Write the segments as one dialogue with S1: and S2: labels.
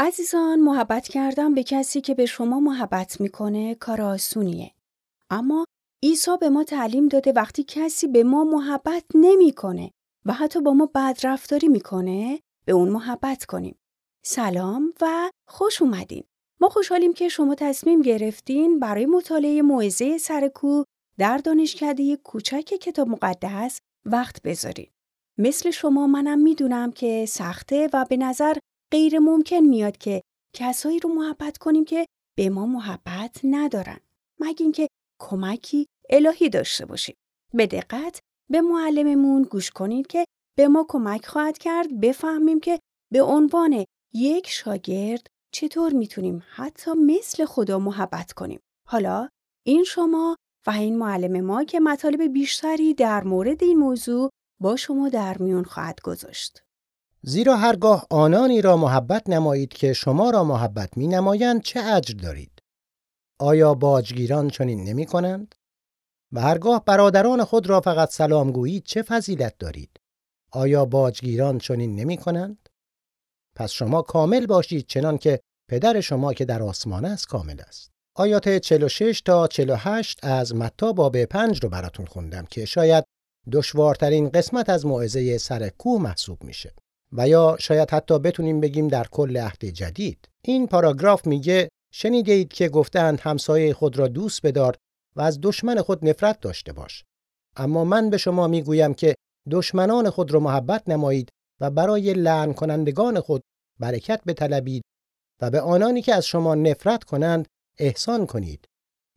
S1: عزیزان محبت کردن به کسی که به شما محبت می‌کنه کار آسونیه. اما عیسی به ما تعلیم داده وقتی کسی به ما محبت نمی‌کنه و حتی با ما بدرفتاری می‌کنه به اون محبت کنیم. سلام و خوش اومدین. ما خوشحالیم که شما تصمیم گرفتین برای مطالعه موعظه سرکو در دانشکده کوچک کتاب مقدس وقت بذارید. مثل شما منم می‌دونم که سخته و به نظر غیر ممکن میاد که کسایی رو محبت کنیم که به ما محبت ندارن. مگه اینکه کمکی الهی داشته باشیم. به دقت به معلممون گوش کنید که به ما کمک خواهد کرد بفهمیم که به عنوان یک شاگرد چطور می‌تونیم حتی مثل خدا محبت کنیم. حالا این شما و این معلم ما که مطالب بیشتری در مورد این موضوع با شما در میون خواهد گذاشت.
S2: زیرا هرگاه آنانی را محبت نمایید که شما را محبت می نمایند چه اجر دارید؟ آیا باجگیران چنین نمی کنند؟ و هرگاه برادران خود را فقط سلام گویید چه فضیلت دارید؟ آیا باجگیران چنین نمی کنند؟ پس شما کامل باشید چنان که پدر شما که در آسمان است کامل است. آیات 46 تا 48 از متا باب 5 رو براتون خوندم که شاید دشوارترین قسمت از موعظه سر کوه محسوب میشه و یا شاید حتی بتونیم بگیم در کل عهد جدید. این پاراگراف میگه شنیدید که گفتند همسایه خود را دوست بدار و از دشمن خود نفرت داشته باش. اما من به شما می‌گویم که دشمنان خود را محبت نمایید و برای لعن کنندگان خود برکت بطلبید و به آنانی که از شما نفرت کنند احسان کنید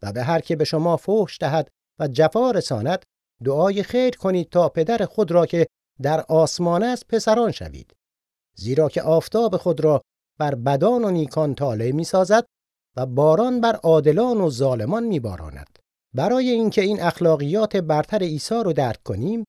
S2: و به هر که به شما فحش دهد و جفا رساند دعای خیر کنید تا پدر خود را که در آسمان است پسران شوید زیرا که آفتاب خود را بر بدان و نیکان طالع می سازد و باران بر عادلان و ظالمان می باراند. برای اینکه این اخلاقیات برتر عیسی رو درک کنیم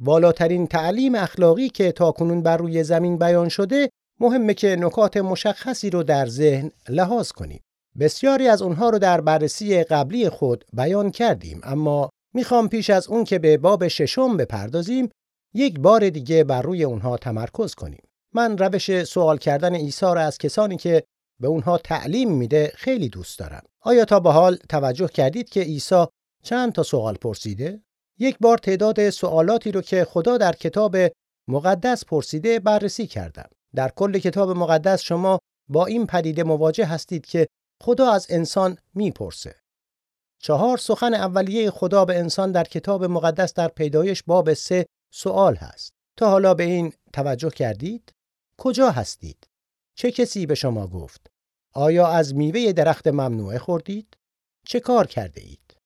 S2: والاترین تعلیم اخلاقی که تاکنون بر روی زمین بیان شده مهمه که نکات مشخصی رو در ذهن لحاظ کنیم بسیاری از اونها رو در بررسی قبلی خود بیان کردیم اما می‌خوام پیش از اون که به باب ششم بپردازیم یک بار دیگه بر روی اونها تمرکز کنیم. من روش سوال کردن عیسی را از کسانی که به اونها تعلیم میده خیلی دوست دارم. آیا تا به حال توجه کردید که عیسی چند تا سوال پرسیده؟ یک بار تعداد سوالاتی رو که خدا در کتاب مقدس پرسیده بررسی کردم. در کل کتاب مقدس شما با این پدیده مواجه هستید که خدا از انسان می‌پرسه. چهار سخن اولیه خدا به انسان در کتاب مقدس در پیدایش باب سه سوال هست. تا حالا به این توجه کردید؟ کجا هستید؟ چه کسی به شما گفت؟ آیا از میوه درخت ممنوعه خوردید؟ چه کار کرده اید؟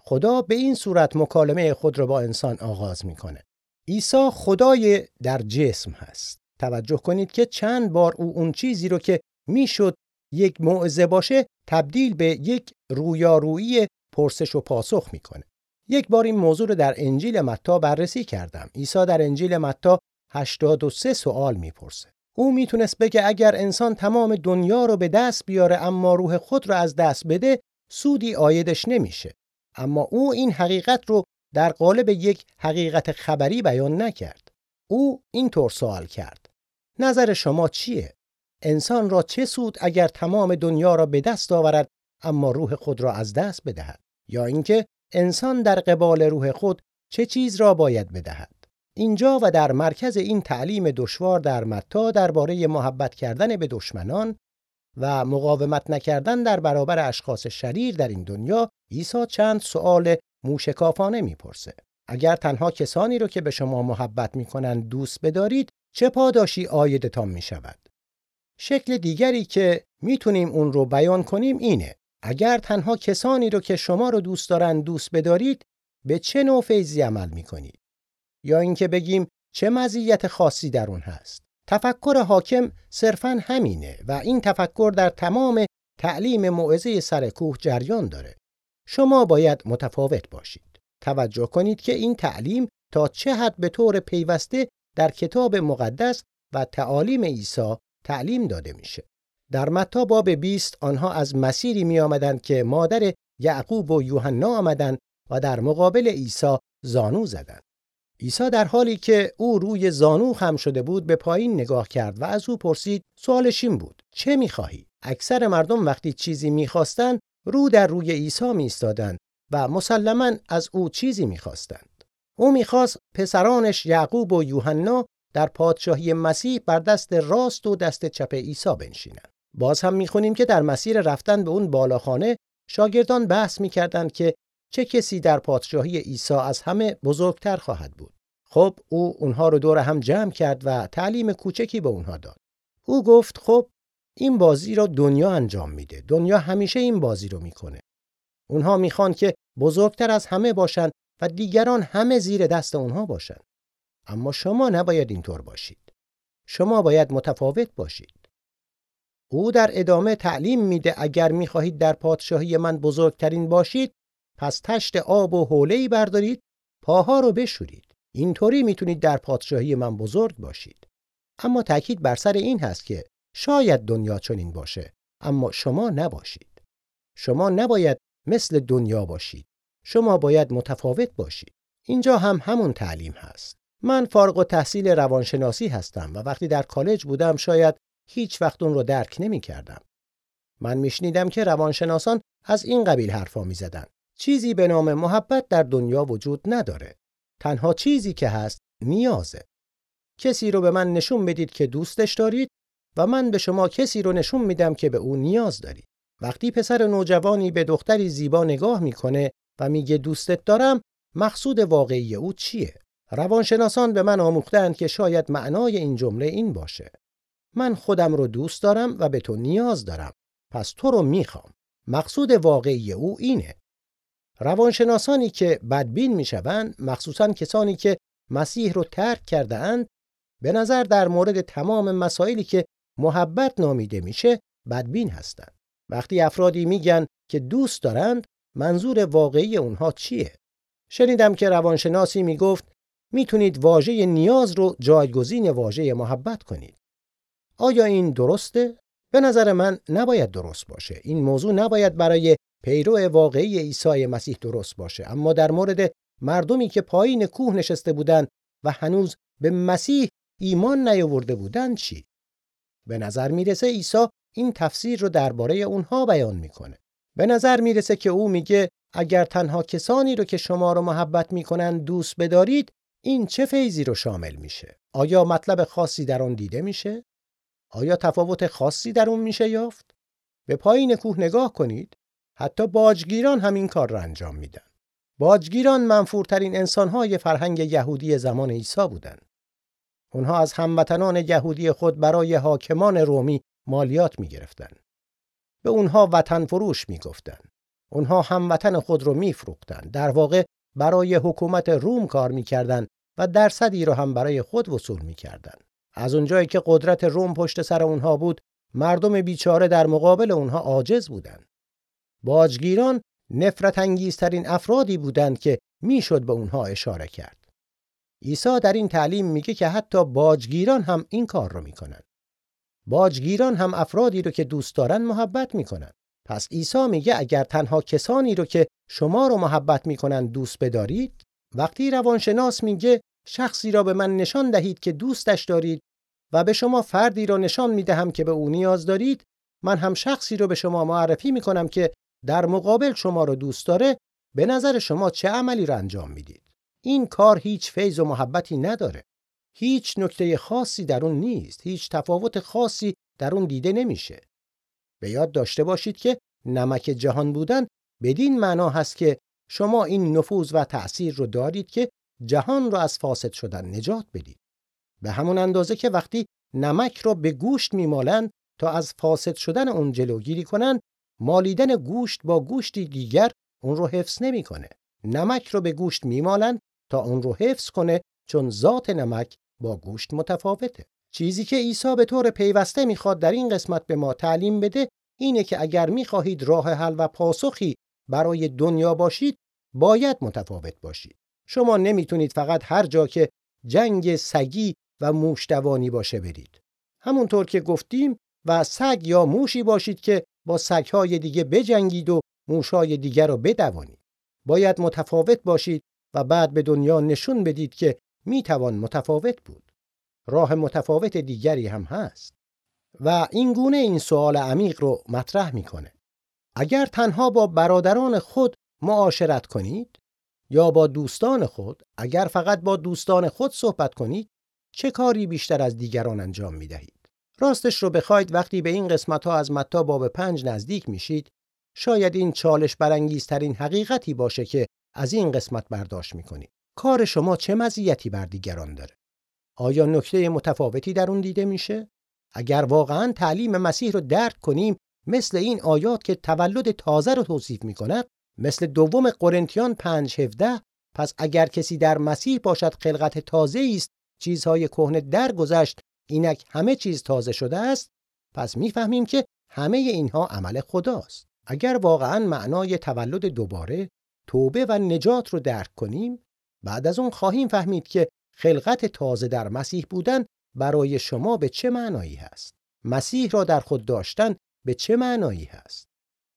S2: خدا به این صورت مکالمه خود را با انسان آغاز می‌کنه. عیسی خدای در جسم هست. توجه کنید که چند بار او اون چیزی رو که می‌شد یک موعظه باشه تبدیل به یک رویارویی پرسش و پاسخ می‌کنه. یک بار این موضوع رو در انجیل متا بررسی کردم. عیسی در انجیل متا 83 سوال می‌پرسه. او می‌تونست بگه اگر انسان تمام دنیا رو به دست بیاره اما روح خود رو از دست بده سودی آیدش نمیشه. اما او این حقیقت رو در قالب یک حقیقت خبری بیان نکرد. او اینطور سوال کرد. نظر شما چیه؟ انسان را چه سود اگر تمام دنیا را به دست آورد اما روح خود را از دست بدهد یا اینکه انسان در قبال روح خود چه چیز را باید بدهد. اینجا و در مرکز این تعلیم دشوار در متا درباره محبت کردن به دشمنان و مقاومت نکردن در برابر اشخاص شریر در این دنیا عیسی چند سوال موشکافانه می‌پرسه. اگر تنها کسانی رو که به شما محبت می‌کنند دوست بدارید چه پاداشی آیدتان می شود؟ شکل دیگری که می‌تونیم اون رو بیان کنیم اینه. اگر تنها کسانی رو که شما رو دوست دارن دوست بدارید به چه نوع فیضی عمل می‌کنید؟ یا اینکه بگیم چه مزیت خاصی در اون هست؟ تفکر حاکم صرفا همینه و این تفکر در تمام تعلیم موعظه سر کوه جریان داره. شما باید متفاوت باشید. توجه کنید که این تعلیم تا چه حد به طور پیوسته در کتاب مقدس و تعالیم عیسی تعلیم داده میشه. در متا باب 20 آنها از مسیری می آمدند که مادر یعقوب و یوحنا آمدند و در مقابل عیسی زانو زدند. عیسی در حالی که او روی زانو خم شده بود به پایین نگاه کرد و از او پرسید سوالش این بود چه می‌خواهی؟ اکثر مردم وقتی چیزی می‌خواستند رو در روی عیسی میایستادند و مسلما از او چیزی می‌خواستند. او می‌خواست پسرانش یعقوب و یوحنا در پادشاهی مسیح بر دست راست و دست چپ عیسی بنشینند. باز هم می‌خونیم که در مسیر رفتن به اون بالاخانه شاگردان بحث می‌کردند که چه کسی در پادشاهی عیسی از همه بزرگتر خواهد بود. خب او اونها رو دور هم جمع کرد و تعلیم کوچکی به اونها داد. او گفت خب این بازی را دنیا انجام میده. دنیا همیشه این بازی رو می‌کنه. اونها می‌خوان که بزرگتر از همه باشند و دیگران همه زیر دست اونها باشند اما شما نباید اینطور باشید. شما باید متفاوت باشید. او در ادامه تعلیم میده اگر می‌خواهید در پادشاهی من بزرگترین باشید پس تشت آب و حوله بردارید پاها رو بشورید. اینطوری می‌تونید در پادشاهی من بزرگ باشید. اما تاکید بر سر این هست که شاید دنیا چنین باشه اما شما نباشید. شما نباید مثل دنیا باشید. شما باید متفاوت باشید. اینجا هم همون تعلیم هست. من فارغ و تحصیل روانشناسی هستم و وقتی در کالج بودم شاید هیچ وقت اون رو درک نمی کردم. من میشنیدم که روانشناسان از این قبیل حرفا می زدن. چیزی به نام محبت در دنیا وجود نداره. تنها چیزی که هست نیازه. کسی رو به من نشون بدید که دوستش دارید و من به شما کسی رو نشون میدم که به او نیاز دارید. وقتی پسر نوجوانی به دختری زیبا نگاه می‌کنه و میگه دوستت دارم، مقصود واقعی او چیه؟ روانشناسان به من آموختند که شاید معنای این جمله این باشه. من خودم رو دوست دارم و به تو نیاز دارم. پس تو رو می‌خوام. مقصود واقعی او اینه. روانشناسانی که بدبین می‌شوند مخصوصا کسانی که مسیح رو ترک کرده اند به نظر در مورد تمام مسائلی که محبت نامیده میشه بدبین هستند. وقتی افرادی میگن که دوست دارند منظور واقعی اونها چیه؟ شنیدم که روانشناسی می‌گفت می‌تونید واژه نیاز رو جایگزین واژه محبت کنید. آیا این درسته؟ به نظر من نباید درست باشه. این موضوع نباید برای پیرو واقعی عیسی مسیح درست باشه. اما در مورد مردمی که پایین کوه نشسته بودند و هنوز به مسیح ایمان نیاورده بودند چی؟ به نظر می‌رسه عیسی این تفسیر رو درباره اونها بیان می‌کنه. به نظر می‌رسه که او میگه اگر تنها کسانی رو که شما رو محبت می‌کنن دوست بدارید این چه فیضی رو شامل میشه؟ آیا مطلب خاصی در آن دیده میشه؟ آیا تفاوت خاصی در اون میشه یافت؟ به پایین کوه نگاه کنید. حتی باجگیران همین کار را انجام میدن. باجگیران منفورترین انسانهای فرهنگ یهودی زمان عیسی بودند. اونها از هموطنان یهودی خود برای حاکمان رومی مالیات می‌گرفتند. به اونها وطن فروش می‌گفتند. اونها هموطن خود رو میفروختند. در واقع برای حکومت روم کار می‌کردند و درصدی رو هم برای خود وصول می‌کردند. از اونجایی که قدرت روم پشت سر اونها بود مردم بیچاره در مقابل اونها عاجز بودند. باجگیران نفرت انگیزترین افرادی بودند که می‌شد به اونها اشاره کرد. عیسی در این تعلیم میگه که حتی باجگیران هم این کار رو می‌کنن باجگیران هم افرادی رو که دوست دارن محبت می‌کنن پس عیسی میگه اگر تنها کسانی رو که شما رو محبت می‌کنن دوست بدارید وقتی روانشناس میگه شخصی را به من نشان دهید که دوستش دارید و به شما فردی را نشان می دهم که به او نیاز دارید من هم شخصی را به شما معرفی می کنم که در مقابل شما را دوست داره به نظر شما چه عملی را انجام می‌دید؟ این کار هیچ فیض و محبتی نداره. هیچ نکته خاصی در اون نیست. هیچ تفاوت خاصی در اون دیده نمیشه. به یاد داشته باشید که نمک جهان بودن بدین معنا هست که شما این نفوذ و تأثیر رو دارید که جهان را از فاسد شدن نجات بدید. به همون اندازه که وقتی نمک را به گوشت میمالند تا از فاسد شدن اون جلوگیری کنند مالیدن گوشت با گوشتی دیگر اون رو حفظ نمی‌کنه. نمک رو به گوشت میمالند تا اون رو حفظ کنه چون ذات نمک با گوشت متفاوته. چیزی که عیسی به طور پیوسته می‌خواد در این قسمت به ما تعلیم بده اینه که اگر می‌خواهید راه حل و پاسخی برای دنیا باشید باید متفاوت باشید. شما نمی‌تونید فقط هر جا که جنگ سگی و موشدوانی باشه برید. همونطور که گفتیم و سگ یا موشی باشید که با سگهای دیگه بجنگید و موشهای دیگر رو بدوانید. باید متفاوت باشید و بعد به دنیا نشون بدید که می توان متفاوت بود. راه متفاوت دیگری هم هست. و این گونه این سوال عمیق رو مطرح می‌کنه. اگر تنها با برادران خود معاشرت کنید یا با دوستان خود اگر فقط با دوستان خود صحبت کنید چه کاری بیشتر از دیگران انجام می دهید؟ راستش رو بخواید وقتی به این قسمت ها از متا باب پنج نزدیک میشید شاید این چالش برانگیزترین حقیقتی باشه که از این قسمت برداشت می‌کنید. کار شما چه مزیتی بر دیگران داره؟ آیا نکته متفاوتی در اون دیده میشه؟ اگر واقعا تعلیم مسیح رو درک کنیم مثل این آیات که تولد تازه رو توصیف می‌کند مثل دوم قرنتیان 5:17 پس اگر کسی در مسیح باشد خلقت تازه است چیزهای کهنه درگذشت اینک همه چیز تازه شده است پس می‌فهمیم که همه اینها عمل خداست. اگر واقعا معنای تولد دوباره توبه و نجات رو درک کنیم بعد از اون خواهیم فهمید که خلقت تازه در مسیح بودن برای شما به چه معنایی هست. مسیح را در خود داشتن به چه معنایی هست؟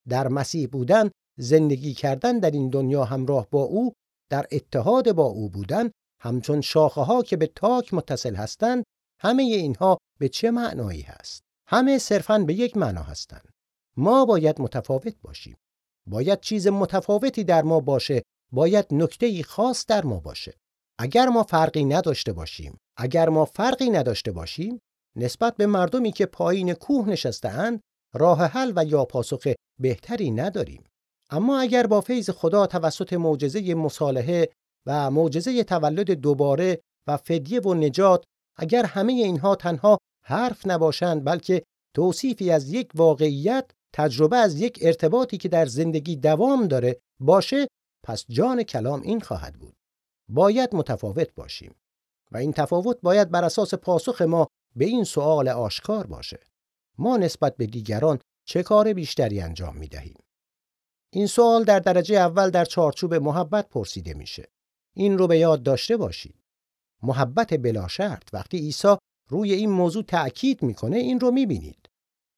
S2: در مسیح بودن زندگی کردن در این دنیا همراه با او در اتحاد با او بودن همچون شاخه ها که به تاک متصل هستند همه اینها به چه معنایی هست؟ همه صرفاً به یک معنا هستند. ما باید متفاوت باشیم. باید چیز متفاوتی در ما باشه باید نکته خاص در ما باشه. اگر ما فرقی نداشته باشیم اگر ما فرقی نداشته باشیم نسبت به مردمی که پایین کوه نشستهاند راه حل و یا پاسخ بهتری نداریم. اما اگر با فیض خدا توسط معجزه مصالحه و معجزه تولد دوباره و فدیه و نجات اگر همه اینها تنها حرف نباشند بلکه توصیفی از یک واقعیت تجربه از یک ارتباطی که در زندگی دوام داره باشه پس جان کلام این خواهد بود. باید متفاوت باشیم و این تفاوت باید بر اساس پاسخ ما به این سوال آشکار باشه. ما نسبت به دیگران چه کار بیشتری انجام می دهیم این سوال در درجه اول در چارچوب محبت پرسیده میشه. این رو به یاد داشته باشید. محبت بلا شرط وقتی عیسی روی این موضوع تأکید می‌کنه این رو می‌بینید.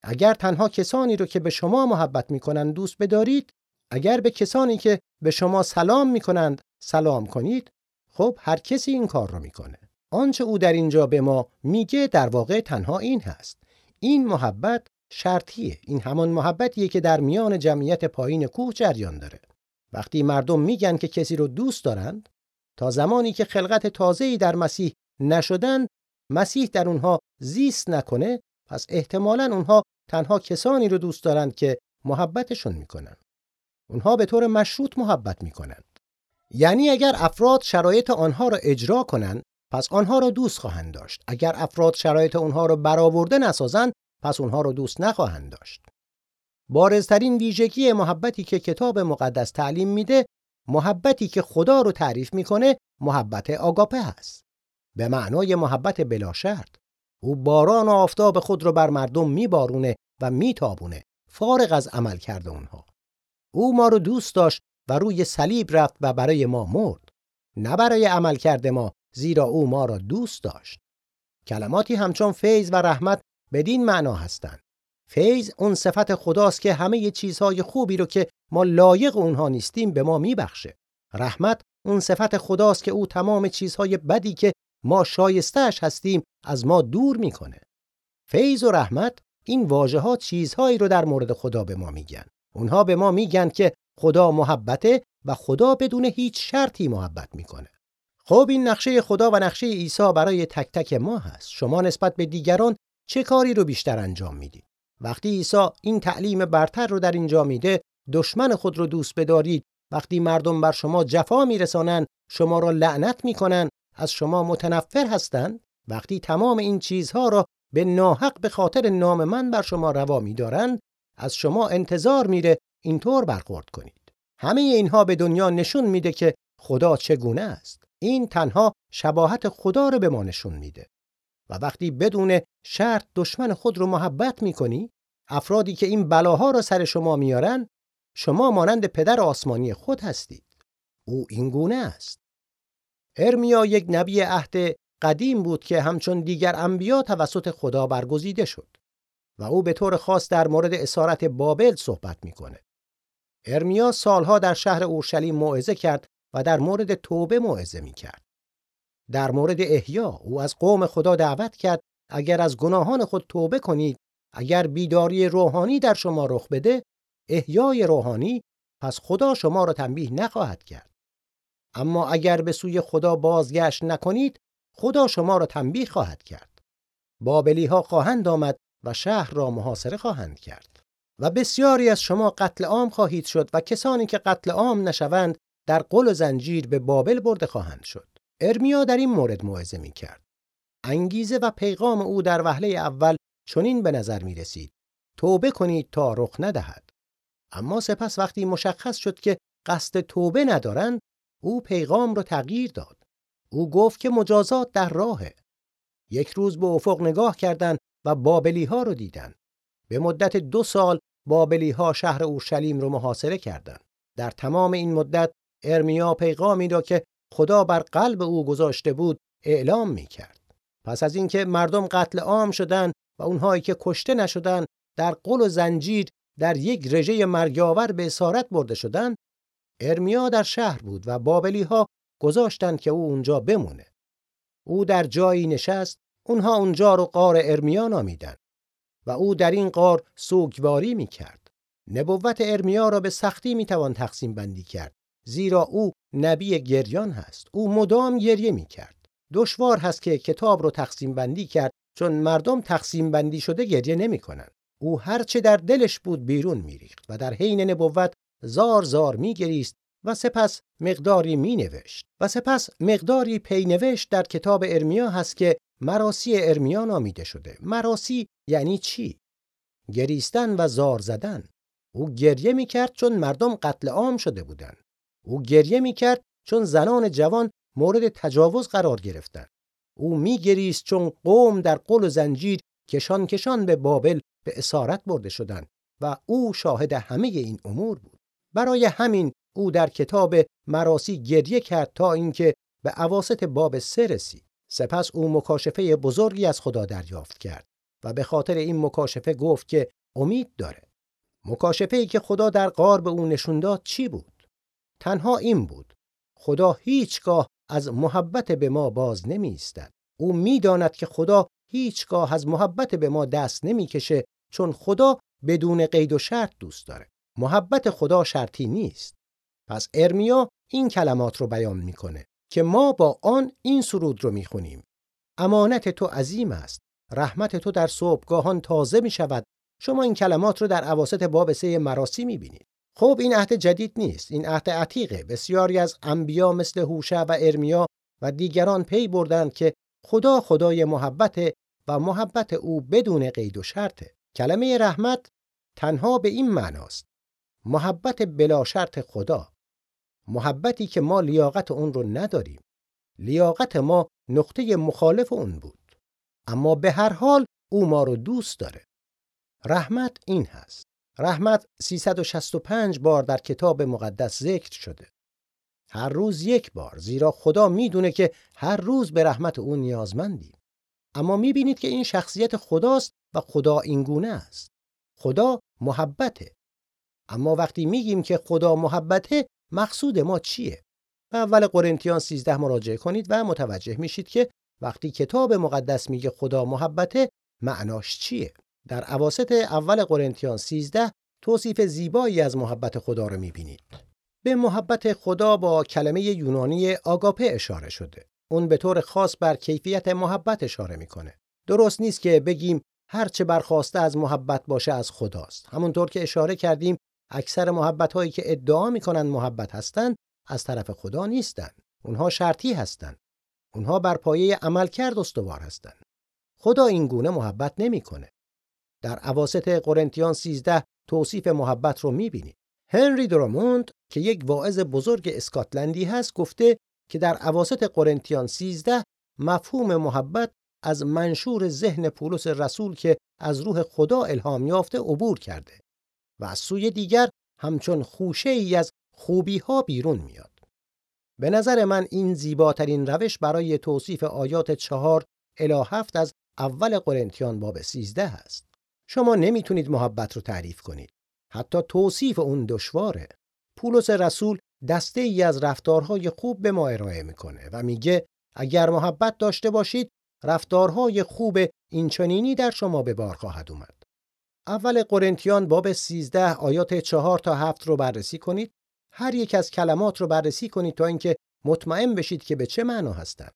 S2: اگر تنها کسانی رو که به شما محبت می‌کنند دوست بدارید اگر به کسانی که به شما سلام می‌کنند سلام کنید خب هر کسی این کار رو می‌کنه. آنچه او در اینجا به ما میگه در واقع تنها این هست. این محبت شرطیه. این همان محبتیه که در میان جمعیت پایین کوه جریان داره. وقتی مردم میگن که کسی رو دوست دارند تا زمانی که خلقت تازه‌ای در مسیح نشدن مسیح در اونها زیست نکنه پس احتمالا اونها تنها کسانی رو دوست دارند که محبتشون می‌کنن. اونها به طور مشروط محبت می‌کنند. یعنی اگر افراد شرایط آنها را اجرا کنند پس آنها را دوست خواهند داشت. اگر افراد شرایط اونها را برآورده نسازند پس اونها رو دوست نخواهند داشت. بارزترین ویژگی محبتی که کتاب مقدس تعلیم میده محبتی که خدا رو تعریف می‌کنه محبت آگاپه هست. به معنای محبت بلا شرط. او باران و آفتاب خود رو بر مردم میبارونه و میتابونه. فارغ از عمل کرده اونها. او ما رو دوست داشت و روی صلیب رفت و برای ما مرد. نه برای عمل کرده ما زیرا او ما را دوست داشت. کلماتی همچون فیض و رحمت بدین معنا هستند. فیض اون صفت خداست که همه چیزهای خوبی رو که ما لایق اونها نیستیم به ما میبخشه. رحمت اون صفت خداست که او تمام چیزهای بدی که ما شایستهش هستیم از ما دور می‌کنه. فیض و رحمت این واژه ها چیزهایی رو در مورد خدا به ما میگن. اونها به ما میگن که خدا محبته و خدا بدون هیچ شرطی محبت می‌کنه. خب این نقشه خدا و نقشه عیسی برای تک تک ما هست. شما نسبت به دیگران چه کاری رو بیشتر انجام می‌دید وقتی عیسی این تعلیم برتر رو در اینجا میده دشمن خود رو دوست بدارید. وقتی مردم بر شما جفا میرسانند شما را لعنت می‌کنن از شما متنفر هستند. وقتی تمام این چیزها را به ناحق به خاطر نام من بر شما روا میدارند از شما انتظار میره اینطور برخورد کنید. همه اینها به دنیا نشون میده که خدا چگونه است. این تنها شباهت خدا رو به ما نشون میده. و وقتی بدون شرط دشمن خود رو محبت می‌کنی افرادی که این بلاها را سر شما میارن شما مانند پدر آسمانی خود هستید. او این گونه است. ارمیا یک نبی عهد قدیم بود که همچون دیگر انبیا توسط خدا برگزیده شد و او به طور خاص در مورد اسارت بابل صحبت می‌کنه ارمیا سالها در شهر اورشلیم موعظه کرد و در مورد توبه موعظه می‌کرد. در مورد احیا او از قوم خدا دعوت کرد اگر از گناهان خود توبه کنید اگر بیداری روحانی در شما رخ بده احیای روحانی پس خدا شما را تنبیه نخواهد کرد. اما اگر به سوی خدا بازگشت نکنید خدا شما را تنبیه خواهد کرد. بابلی ها خواهند آمد و شهر را محاصره خواهند کرد. و بسیاری از شما قتل عام خواهید شد و کسانی که قتل عام نشوند در قل و زنجیر به بابل برده خواهند شد. ارمیا در این مورد موعظه می کرد انگیزه و پیغام او در وهله اول چنین به نظر می رسید توبه کنید تا رخ ندهد. اما سپس وقتی مشخص شد که قصد توبه ندارند او پیغام را تغییر داد. او گفت که مجازات در راهه. یک روز به افق نگاه کردند و بابلی ها رو دیدن به مدت دو سال بابلی ها شهر اورشلیم رو محاصره کردند. در تمام این مدت ارمیا پیغامی را که خدا بر قلب او گذاشته بود اعلام می کرد. پس از اینکه مردم قتل عام شدند و اونهایی که کشته نشدند در قل و زنجیر در یک رژه مرگاور به اسارت برده شدند ارمیا در شهر بود و بابلی ها گذاشتند که او اونجا بمونه او در جایی نشست اونها اونجا رو قار ارمیا نامیدن و او در این قار سوگواری می کرد. نبوت ارمیا را به سختی می توان تقسیم بندی کرد زیرا او نبی گریان هست. او مدام گریه می کرد دشوار هست که کتاب رو تقسیم بندی کرد چون مردم تقسیم بندی شده گریه نمی کنن. او هرچه در دلش بود بیرون میریخت و در حین نبوت زار زار میگریست و سپس مقداری می نوشت و سپس مقداری پی نوشت در کتاب ارمیا هست که مراسی ارمیا نامیده شده. مراسی یعنی چی؟ گریستن و زار زدن. او گریه می کرد چون مردم قتل عام شده بودند. او گریه می کرد چون زنان جوان مورد تجاوز قرار گرفتند. او می گریست چون قوم در قل و زنجیر کشان کشان به بابل به اسارت برده شدند و او شاهد همه این امور بود. برای همین او در کتاب مراسی گریه کرد تا اینکه به عواست باب سه رسید. سپس او مکاشفه بزرگی از خدا دریافت کرد و به خاطر این مکاشفه گفت که امید داره. مکاشفه ای که خدا در غار به او نشون داد چی بود؟ تنها این بود. خدا هیچگاه از محبت به ما باز نمی استد. او می‌داند که خدا هیچگاه از محبت به ما دست نمی‌کشه چون خدا بدون قید و شرط دوست داره. محبت خدا شرطی نیست. پس ارمیا این کلمات رو بیان می‌کنه که ما با آن این سرود رو می‌خونیم. امانت تو عظیم است. رحمت تو در صبحگاهان تازه می شود شما این کلمات رو در عواسط باب سه مراسی می بینید خب این عهد جدید نیست. این عهد عتیقه. بسیاری از انبیا مثل هوشع و ارمیا و دیگران پی بردند که خدا خدای محبت و محبت او بدون قید و شرطه. کلمه رحمت تنها به این معناست. محبت بلا شرط خدا. محبتی که ما لیاقت اون رو نداریم. لیاقت ما نقطه مخالف اون بود. اما به هر حال او ما رو دوست داره. رحمت این هست. رحمت 365 بار در کتاب مقدس ذکر شده. هر روز یک بار زیرا خدا می‌دونه که هر روز به رحمت او نیازمندیم. اما می‌بینید که این شخصیت خداست و خدا اینگونه است. خدا محبته. اما وقتی میگیم که خدا محبته مقصود ما چیه؟ به اول قرنتیان 13 مراجعه کنید و متوجه میشید که وقتی کتاب مقدس میگه خدا محبته معناش چیه؟ در عواست اول قرنتیان 13 توصیف زیبایی از محبت خدا رو می‌بینید. به محبت خدا با کلمه یونانی آگاپه اشاره شده. اون به طور خاص بر کیفیت محبت اشاره می‌کنه. درست نیست که بگیم هر چه برخواسته از محبت باشه از خداست. همونطور که اشاره کردیم اکثر محبت هایی که ادعا می‌کنن محبت هستند از طرف خدا نیستند. اونها شرطی هستند. اونها بر پایه عمل کرد استوار هستند. خدا این گونه محبت نمی‌کنه. در اواسط قرنتیان 13 توصیف محبت رو می‌بینید هنری دراموند که یک واعظ بزرگ اسکاتلندی هست گفته که در اواسط قرنتیان 13 مفهوم محبت از منشور ذهن پولس رسول که از روح خدا الهام یافته عبور کرده و از سوی دیگر همچون خوشه ای از خوبی ها بیرون میاد. به نظر من این زیباترین روش برای توصیف آیات چهار الی هفت از اول قرنتیان باب سیزده است. شما نمی‌تونید محبت رو تعریف کنید. حتی توصیف اون دشواره. پولس رسول دسته ای از رفتارهای خوب به ما ارائه می‌کنه و میگه اگر محبت داشته باشید رفتارهای خوب اینچنینی در شما به بار خواهد اومد. اول قرنتیان باب 13 آیات 4 تا 7 رو بررسی کنید. هر یک از کلمات رو بررسی کنید تا اینکه مطمئن بشید که به چه معنا هستند.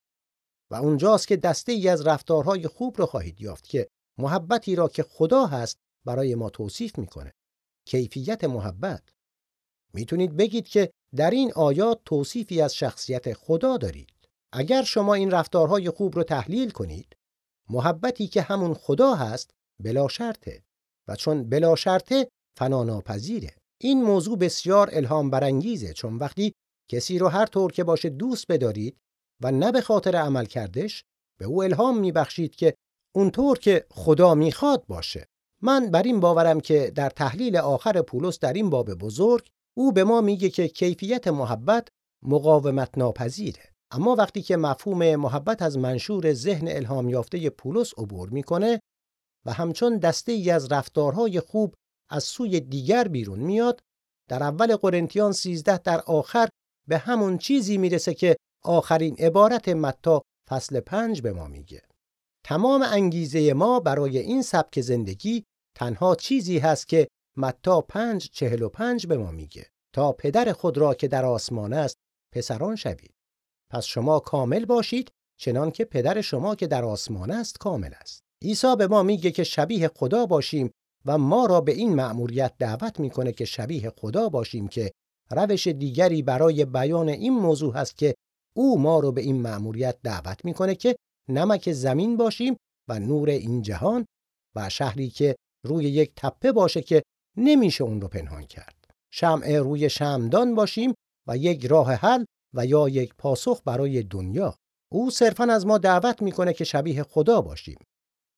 S2: و اونجاست که دسته ای از رفتارهای خوب رو خواهید یافت که محبتی را که خدا هست برای ما توصیف می‌کنه. کیفیت محبت. می‌تونید بگید که در این آیات توصیفی از شخصیت خدا دارید. اگر شما این رفتارهای خوب رو تحلیل کنید، محبتی که همون خدا هست بلا شرطه و چون بلا شرطه فناناپذیره. این موضوع بسیار الهام برانگیزه چون وقتی کسی رو هر طور که باشه دوست بدارید و نه به خاطر عمل کردش به او الهام میبخشید که اونطور که خدا می‌خواد باشه. من بر این باورم که در تحلیل آخر پولس در این باب بزرگ او به ما میگه که کیفیت محبت مقاومت ناپذیره. اما وقتی که مفهوم محبت از منشور ذهن الهام یافته پولس عبور می‌کنه و همچون دسته ای از رفتارهای خوب از سوی دیگر بیرون میاد در اول قرنتیان 13 در آخر به همون چیزی می‌رسه که آخرین عبارت متا فصل پنج به ما میگه تمام انگیزه ما برای این سبک زندگی تنها چیزی هست که متا پنج چهل و پنج به ما میگه. تا پدر خود را که در آسمان است پسران شوید. پس شما کامل باشید چنان که پدر شما که در آسمان است کامل است. عیسی به ما میگه که شبیه خدا باشیم و ما را به این مأموریت دعوت می‌کنه که شبیه خدا باشیم که روش دیگری برای بیان این موضوع هست که او ما رو به این مأموریت دعوت می‌کنه که نمک زمین باشیم و نور این جهان و شهری که روی یک تپه باشه که نمیشه اون رو پنهان کرد. شمع روی شمدان باشیم و یک راه حل و یا یک پاسخ برای دنیا. او صرفا از ما دعوت می‌کنه که شبیه خدا باشیم.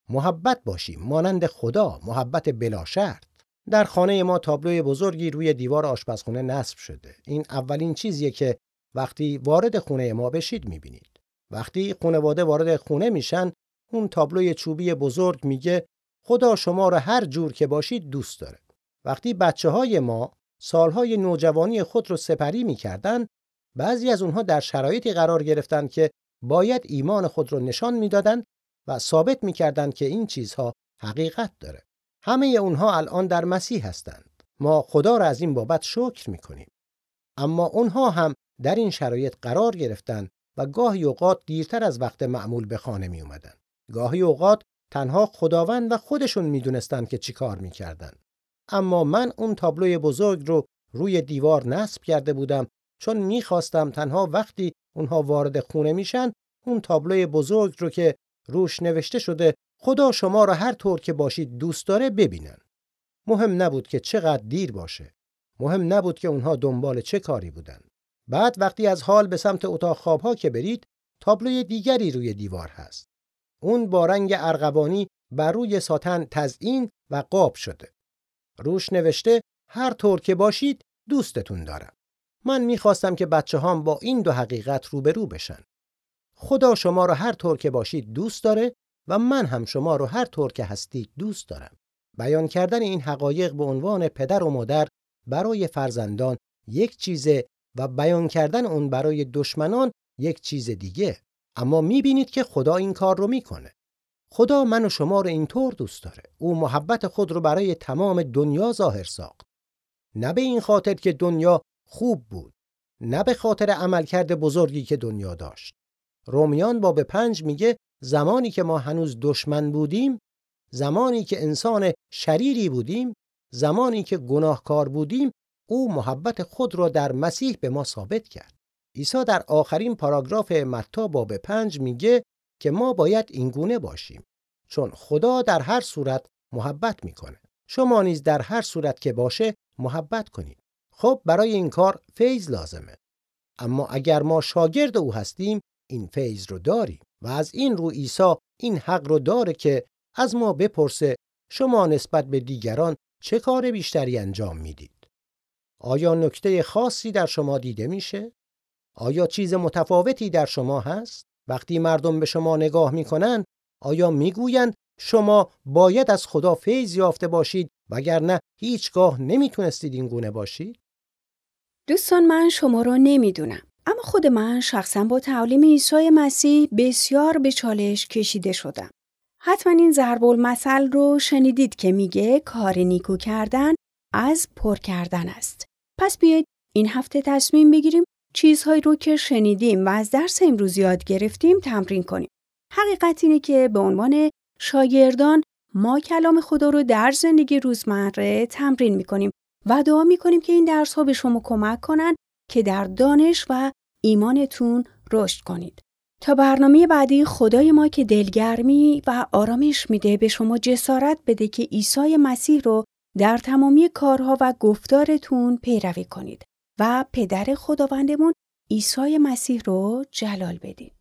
S2: محبت باشیم مانند خدا محبت بلا شرط در خانه ما تابلوی بزرگی روی دیوار آشپزخونه نصب شده این اولین چیزیه که وقتی وارد خونه ما بشید می‌بینید وقتی خانواده وارد خونه میشن اون تابلوی چوبی بزرگ میگه خدا شما را هر جور که باشید دوست داره وقتی بچه های ما سالهای نوجوانی خود رو سپری می‌کردن بعضی از اونها در شرایطی قرار گرفتن که باید ایمان خود رو نشان می‌دادند و ثابت می‌کردند که این چیزها حقیقت داره. همه اونها الان در مسیح هستند. ما خدا را از این بابت شکر می‌کنیم. اما اونها هم در این شرایط قرار گرفتن و گاهی اوقات دیرتر از وقت معمول به خانه می اومدن. گاهی اوقات تنها خداوند و خودشون می‌دونستند که چیکار می‌کردن. اما من اون تابلوی بزرگ رو روی دیوار نصب کرده بودم چون می‌خواستم تنها وقتی اونها وارد خونه میشن اون تابلوی بزرگ رو که روش نوشته شده خدا شما را هر طور که باشید دوست داره ببینن. مهم نبود که چقدر دیر باشه. مهم نبود که اونها دنبال چه کاری بودن. بعد وقتی از حال به سمت اتاق خوابها که برید تابلوی دیگری روی دیوار هست. اون با رنگ ارغوانی بر روی ساتن تزئین و قاب شده. روش نوشته هر طور که باشید دوستتون دارم. من می‌خواستم که بچه هام با این دو حقیقت روبرو بشن. خدا شما رو هر طور که باشید دوست داره و من هم شما رو هر طور که هستید دوست دارم. بیان کردن این حقایق به عنوان پدر و مادر برای فرزندان یک چیزه و بیان کردن اون برای دشمنان یک چیز دیگه. اما می‌بینید که خدا این کار رو می‌کنه. خدا من و شما رو اینطور دوست داره. او محبت خود رو برای تمام دنیا ظاهر ساخت. نه به این خاطر که دنیا خوب بود. نه به خاطر عملکرد بزرگی که دنیا داشت. رومیان باب پنج میگه زمانی که ما هنوز دشمن بودیم زمانی که انسان شریری بودیم زمانی که گناهکار بودیم او محبت خود را در مسیح به ما ثابت کرد. عیسی در آخرین پاراگراف متا باب پنج میگه که ما باید اینگونه باشیم. چون خدا در هر صورت محبت می‌کنه شما نیز در هر صورت که باشه محبت کنید. خب برای این کار فیض لازمه. اما اگر ما شاگرد او هستیم این فیض رو داریم. و از این رو عیسی این حق رو داره که از ما بپرسه شما نسبت به دیگران چه کار بیشتری انجام می‌دید؟ آیا نکته خاصی در شما دیده میشه؟ آیا چیز متفاوتی در شما هست؟ وقتی مردم به شما نگاه می‌کنن آیا می‌گویند شما باید از خدا فیض یافته باشید وگرنه هیچگاه نمی‌تونستید این گونه باشید؟
S1: دوستان من شما رو نمی‌دونم اما خود من شخصا با تعلیم عیسی مسیح بسیار به چالش کشیده شدم. حتما این ضرب المثل رو شنیدید که میگه کار نیکو کردن از پر کردن است. پس بیایید این هفته تصمیم بگیریم چیزهایی رو که شنیدیم و از درس امروز یاد گرفتیم تمرین کنیم. حقیقت اینه که به عنوان شاگردان ما کلام خدا رو در زندگی روزمره تمرین می‌کنیم و دعا می‌کنیم که این درس ها به شما کمک کنن که در دانش و ایمانتون رشد کنید. تا برنامه بعدی خدای ما که دلگرمی و آرامش میده به شما جسارت بده که عیسی مسیح رو در تمامی کارها و گفتارتون پیروی کنید و پدر خداوندمون عیسی مسیح رو جلال بدید.